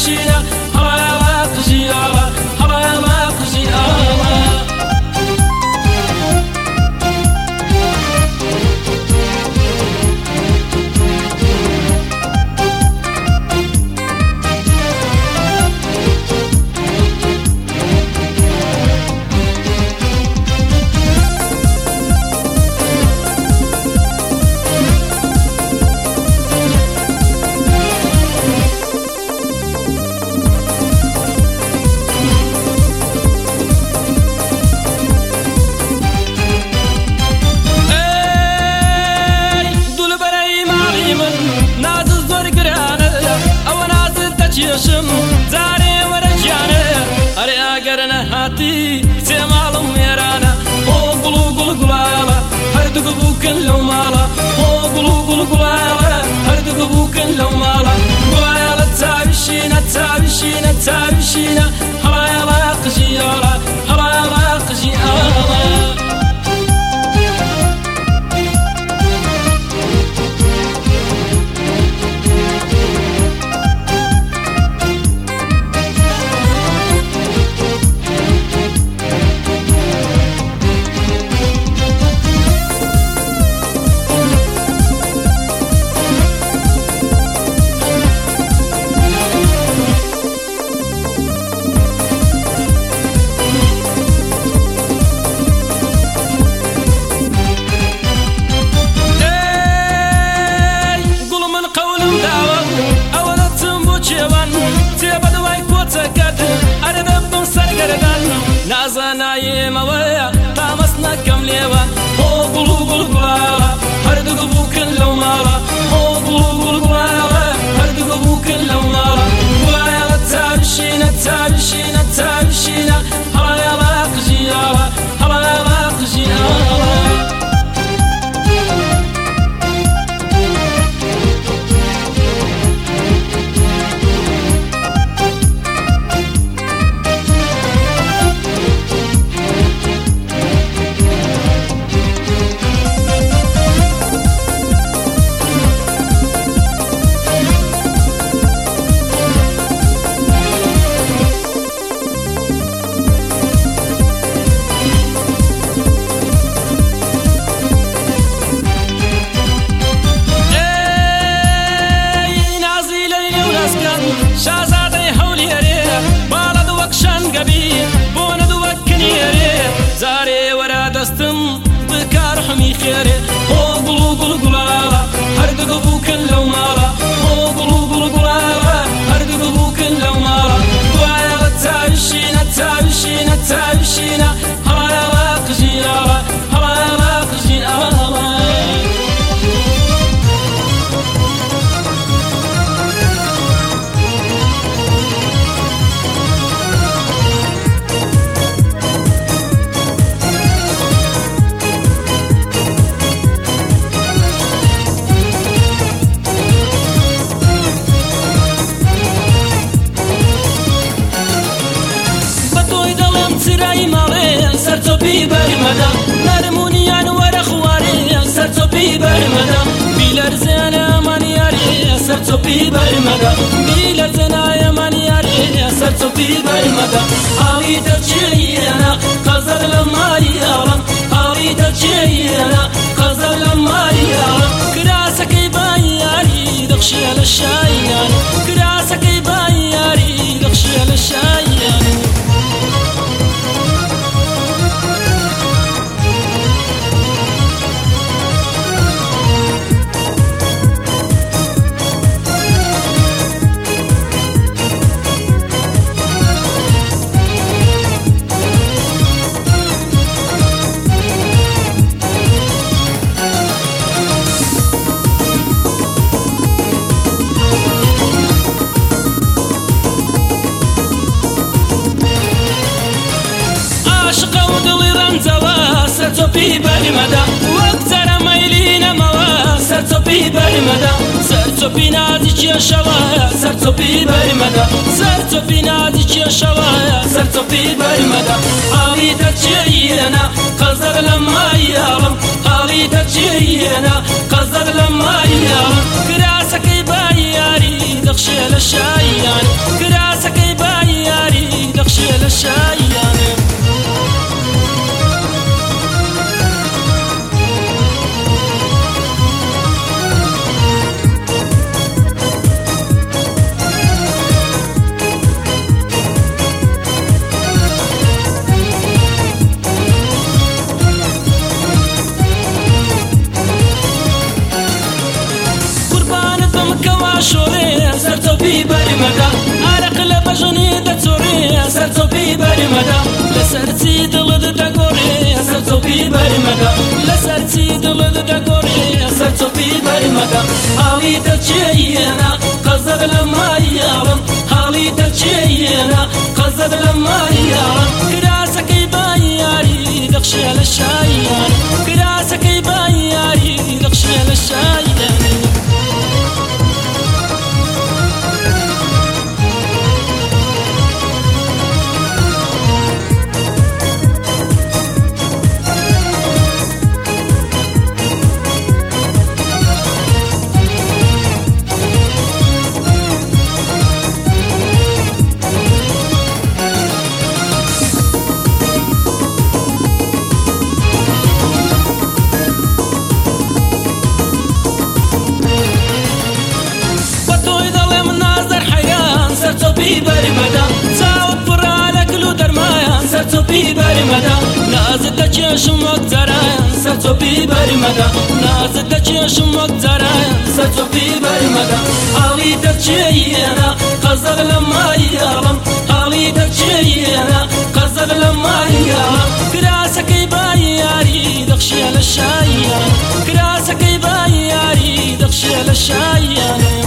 是那。My way. Shaz بیلەرزێنایە مانیارێ سەرچۆپی بەرمەدا ئاوی دەچێنە قەزەر لە ماری ئاڵم ئاوی دەچێنە قەزەر لە ماری ئاڵم کراسەکەی بایاری دەخشێ لە شایان کراسەکەی بایاری دەخشێ لە شایان سەرچۆپی بەرمەدا وەک جەرە مەیلینەمەوە سەرچۆپی بەرمەدا سەرچۆپی نازی کێشەوە سەرچۆپی بەرمەدا سەرچۆپی نازی کێشەوە سەرچۆپی بەرمەدا ئاوی دەچێیرەنا قەزەر لە مای أنا قصد لما يا كراسك يباي ياري دخشي للشايان. كراسك يباي ياري دخشي للشايان. بەرمەگە. لەسەر چی دڵت دەگۆڕی لەسەر چۆپی بەرمەگە. حاڵی دەچێیەنا قەزەر لە مایاڵم حاڵی دەچێیەنا قەزەر لە مایاڵم کراسەکەی بایاری دەخشێ لە شایان کراسەکەی بایاری دەخشێ لە شایان سەچۆپی بەریمەدا نازت دەچێشم وەک جاران سەچۆپی بەریمەدا ئاڵی دەچێیێنا قەزەغ لە ماییڵم ئاڵی دەچێیێنا قەزەغ لە ماییڵم کراسەکەی بای یاری دەخشیە لە شایە. کراسەکەی بای یاری دەخشیە لە شایە.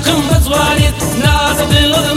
خوشم دوێ شۆخی نەرم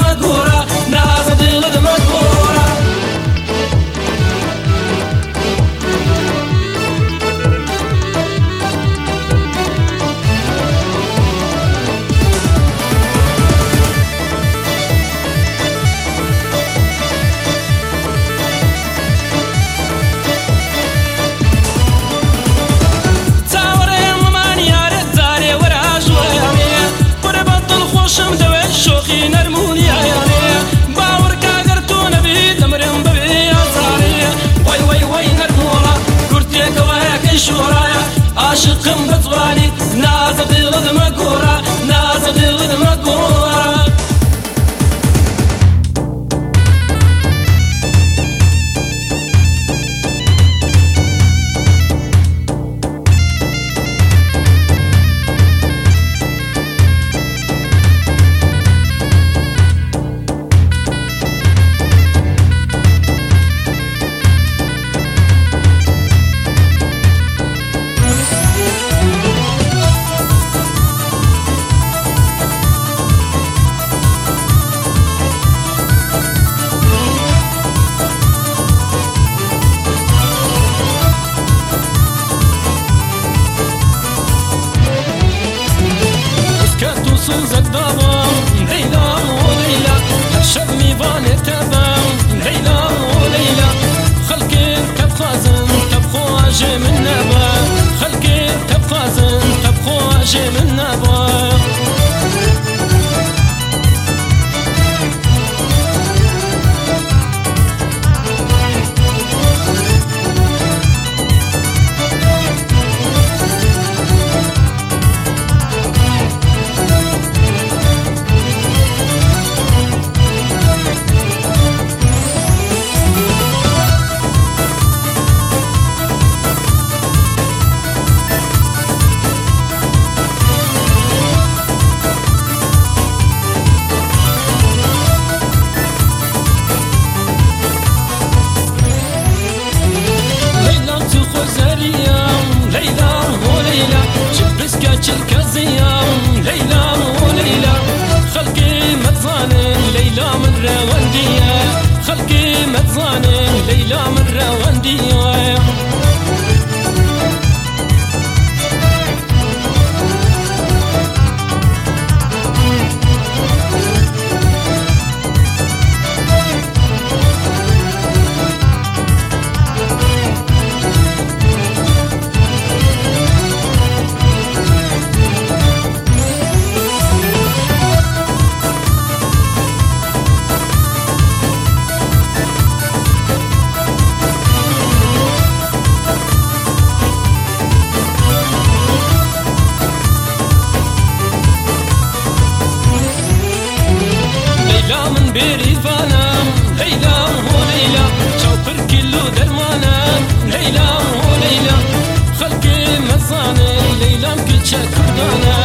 ليلم كل كردانة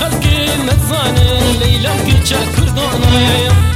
خلقي متزانه ليلم كل كردانة.